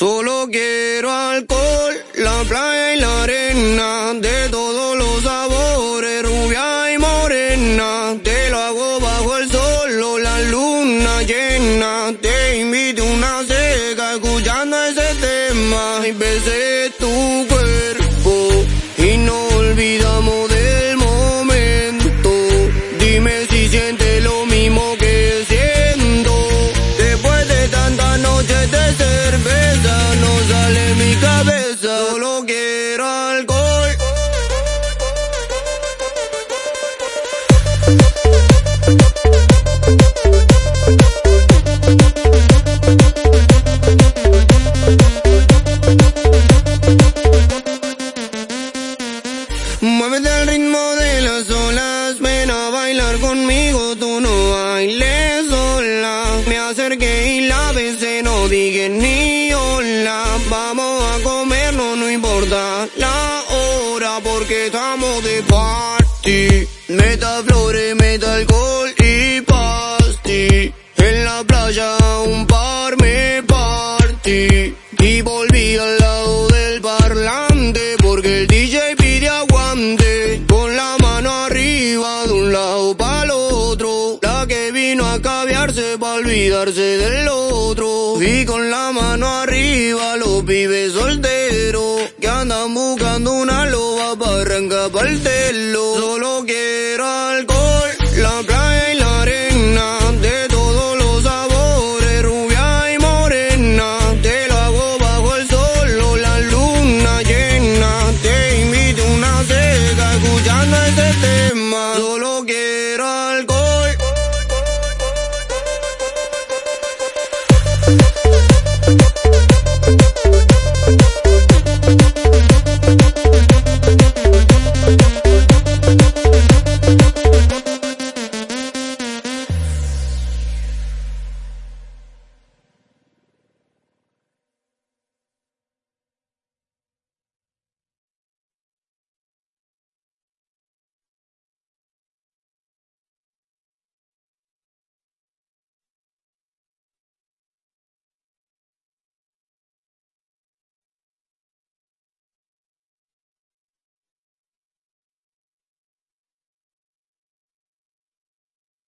Solo quiero alcohol, la playa y la arena, de todos los sabores, rubia y morena. Te lo hago bajo el sol o la luna llena. Te invito una seca escuchando ese tema y besé Muévete al ritmo de las olas, ven a bailar conmigo, tú no bailes sola. Me acerqué y la besé, no dije ni hola. Vamos a comernos, no importa la hora, porque estamos de party. Meta flores, meta alcohol y pasti. En la playa un par me partí. Que vino a caviarse para olvidarse del otro. Y con la mano arriba los pibes solteros. Que andan buscando una loba para arrancar pa'l